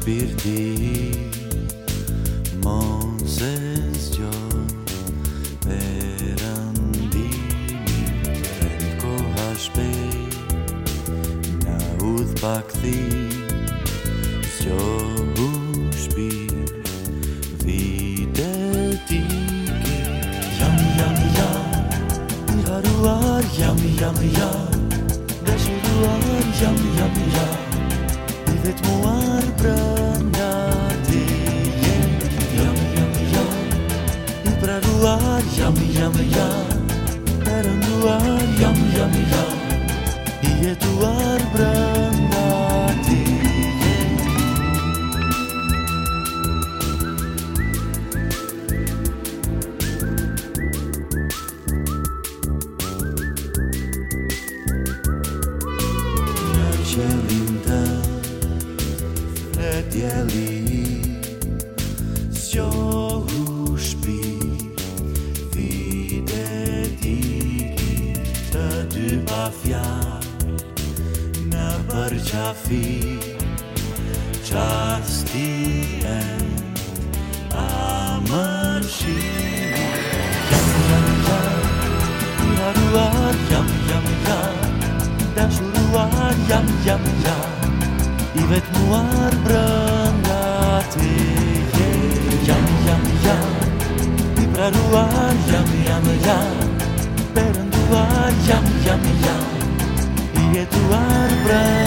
shpirti Mos e zgjohë E rëndi Këtë koha shpej Nga udhë pak thi Zgjohë shpirë Vite ti Jam, jam, jam Nga ruar Jam, jam, jam Dëshuruar Jam, jam, jam vetëm uar brënda teje Jam, jam, jam I praruar Jam, jam, jam Perënduar Jam, jam, jam I jetuar brënda Për qafi, qastien, amërshim Jam, jam, jam, i arruar Jam, jam, jam, dhe shuruar Jam, jam, jam, i vetëmuar Për nga të Jam, jam, jam, i praluar Jam, jam, jam, për nduar Jam, jam, jam, i jetuar për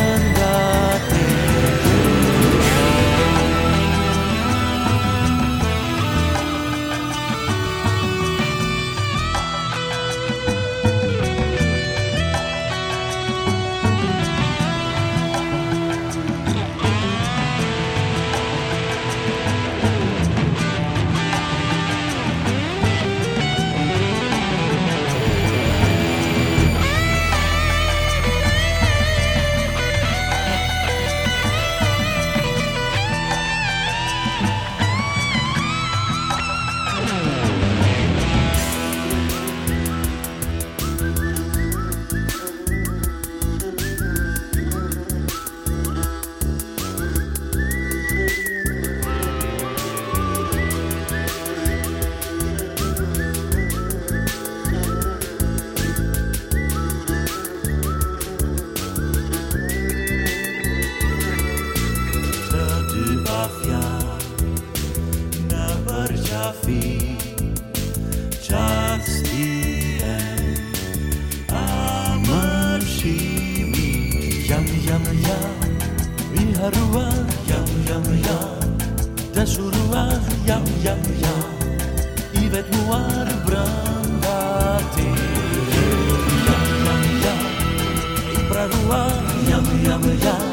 هروا Yum yum yum Da shurua Yum yum yum I muar brann där till Yum yum yum I prarua Yum yum yum